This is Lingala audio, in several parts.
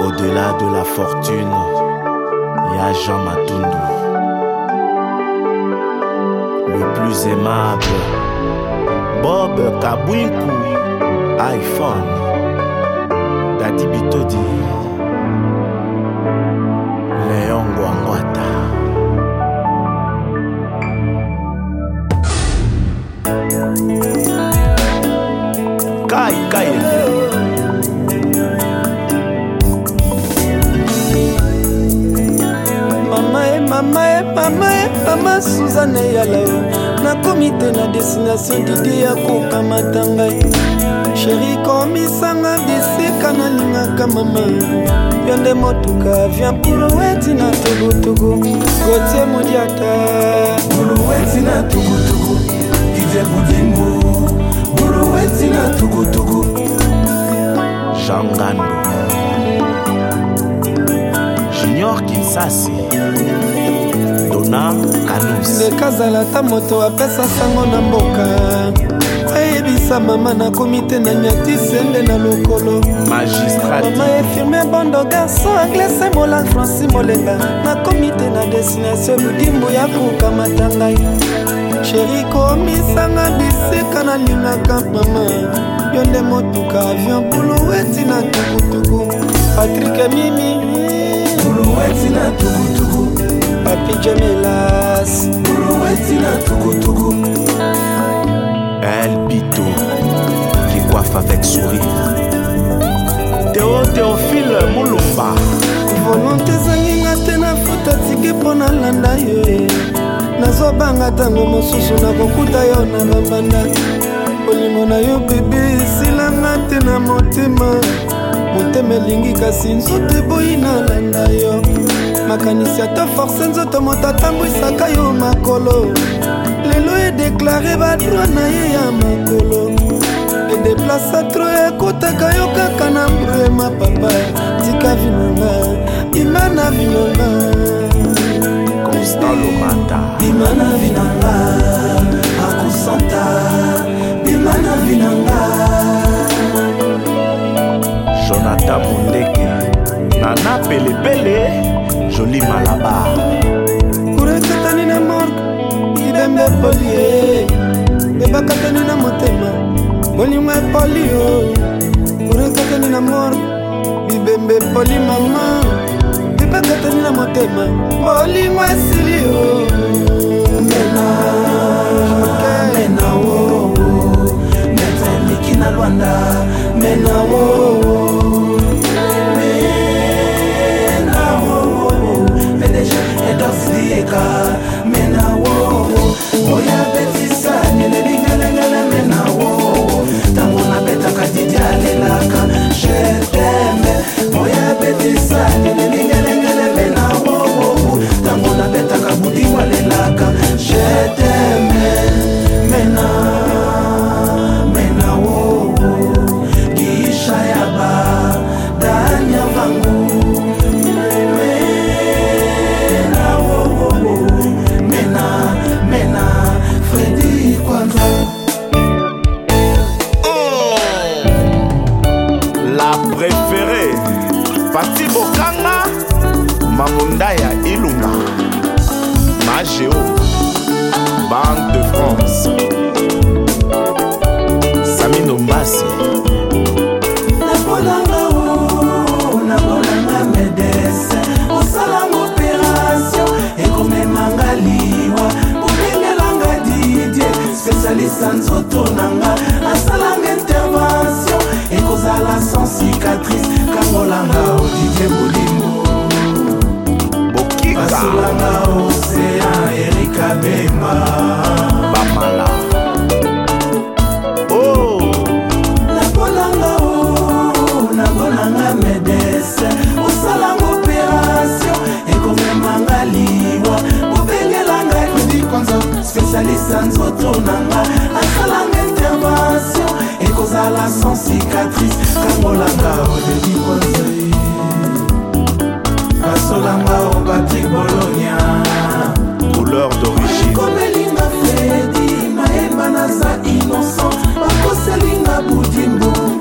Au-delà de la fortune, il y a Jean Matundu. Le plus aimable, Bob Kabwinku, iPhone, Daddy Bitodi. mama e mama e mama suzane yala yo nakomi te na destination didi ya kokamata ngai sheri e. komisanga bisika nalingaka mama yo nde motuka vien pulueti na tugutugu gotie modiata pulueti na tugutugu ivie budimbu pulueti na tugutugu shangando sasi dona kanus leka azala ata moto apesa sango na mboka ayebisa mama nakomi te na nyati sembe na lokolo magistratmama efirme bondo garso anglese molan franci molenga nakomi te na destination ludimbu ya kokamata ngai sheri komisanga bisika nalingaka mama yo nde motuka avion bulu eti na tukutuku patrik emi jemelas morowetila tukutuku elbito qui coiffe avec sourire teo teofile molumba volonte ezanginga te nafuta tike mpo nalanda ye nazobanga ntango mosusu nakokuta yo na mabanda olimo na yo bebe esilanga te na motema motema elingi kasi nzoto eboyi nalanda yo makanisi ata forse nzoto moto atambwisaka yo makolo lelo edeklare badroit na ye ya makolo edeplasa tro ekotaka yo kaka na mbrema papa tika vinonga bima na vinonga bima na vinonga akosanta bima na vinonga jonathan mondeke nana pelepele joli malaba kurekatani na morke libembe epolie bebakatani na motema bolingo epoli o kurekatani na morke libembe epoli mama bebakatani na motema bolingo esili o mena wo metaliki na lwanda mena wo a kosala intervention ekozala sans cicatrice kangolanga odedi bonzei basolanga o patrik bolonia couleur d'originekomelinga fredi mayemba naza innocent bakoselinga budimbu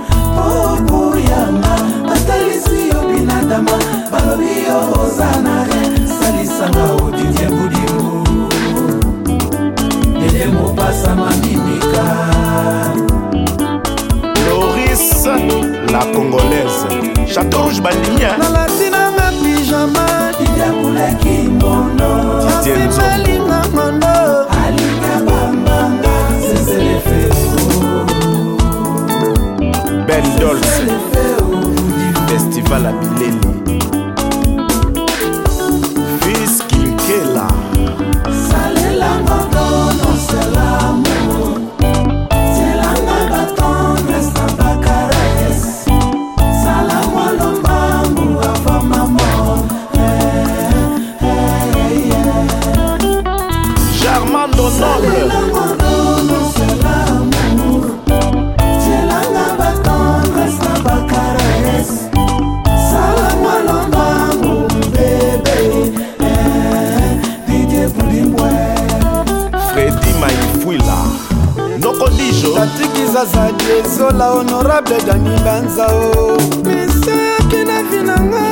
lokola honorable dani banza o misaki na vi nanga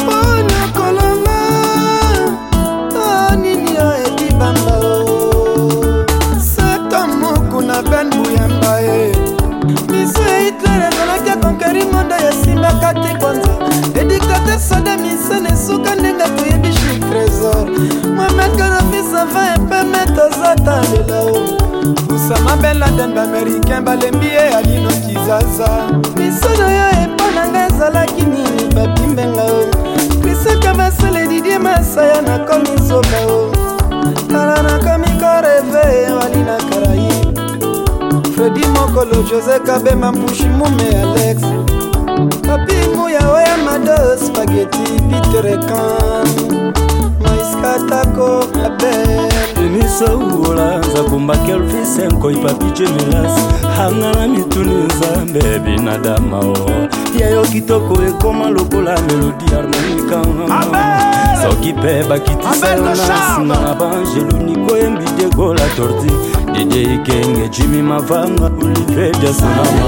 mpona kolanga anini ya ekibamba o sata moku na ben buyamba e mise hitler azalaki akonkeri mondo ya nsima kati kwanza ediktate soda misene esuka ndenge toyebi shi trésor mohamed ganafi sava epe mete aza talela o usama beladen bamericain balembi ye alino kizaza miso na yo epo na nga ezalaki nini bapimbenga o krisoka basele didie masaya nakomi nzoka o kala nakomi koreve wali na karayi fredi mokolo jose kabema mpushi mume alex papi muya oya mados pageti piterekan maiskatako denisouola nzakumbakelfisenkoi papijemelas hanga na mituni nzambe binadama o yayo kitoko ekoma lokola melodi harmonika soki mpe bakitisa yo na nsima na baangelu nikoyembi diegola torti didie ikenge jimi mavanga olivier jasunama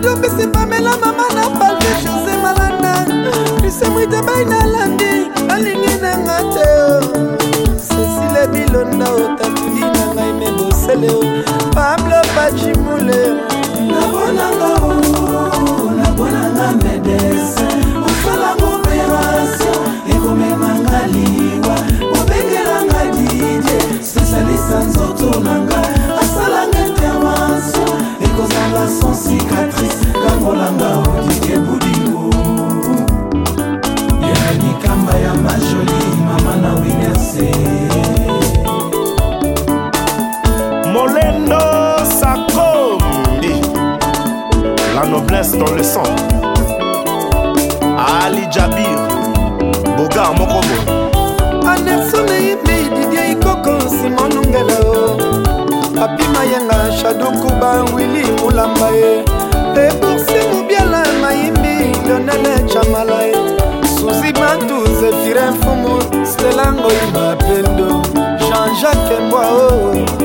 dudupisi pamela mama na palve jose malanda lisemwita bai nalandi alingi nanga te cecile bilonda otatuli na ngai mebosele pablo pacimule jeunesse dans le sang ali jabir bogar mokobo anersona ibi didie ikoko nsima nongela o apima yenga shadukuba wili mulamba ye ebursi mobiala mayimbi donele chamala ye suzi matu zefire mfumu stelangoima pendo jean-jacques mbwa o oh.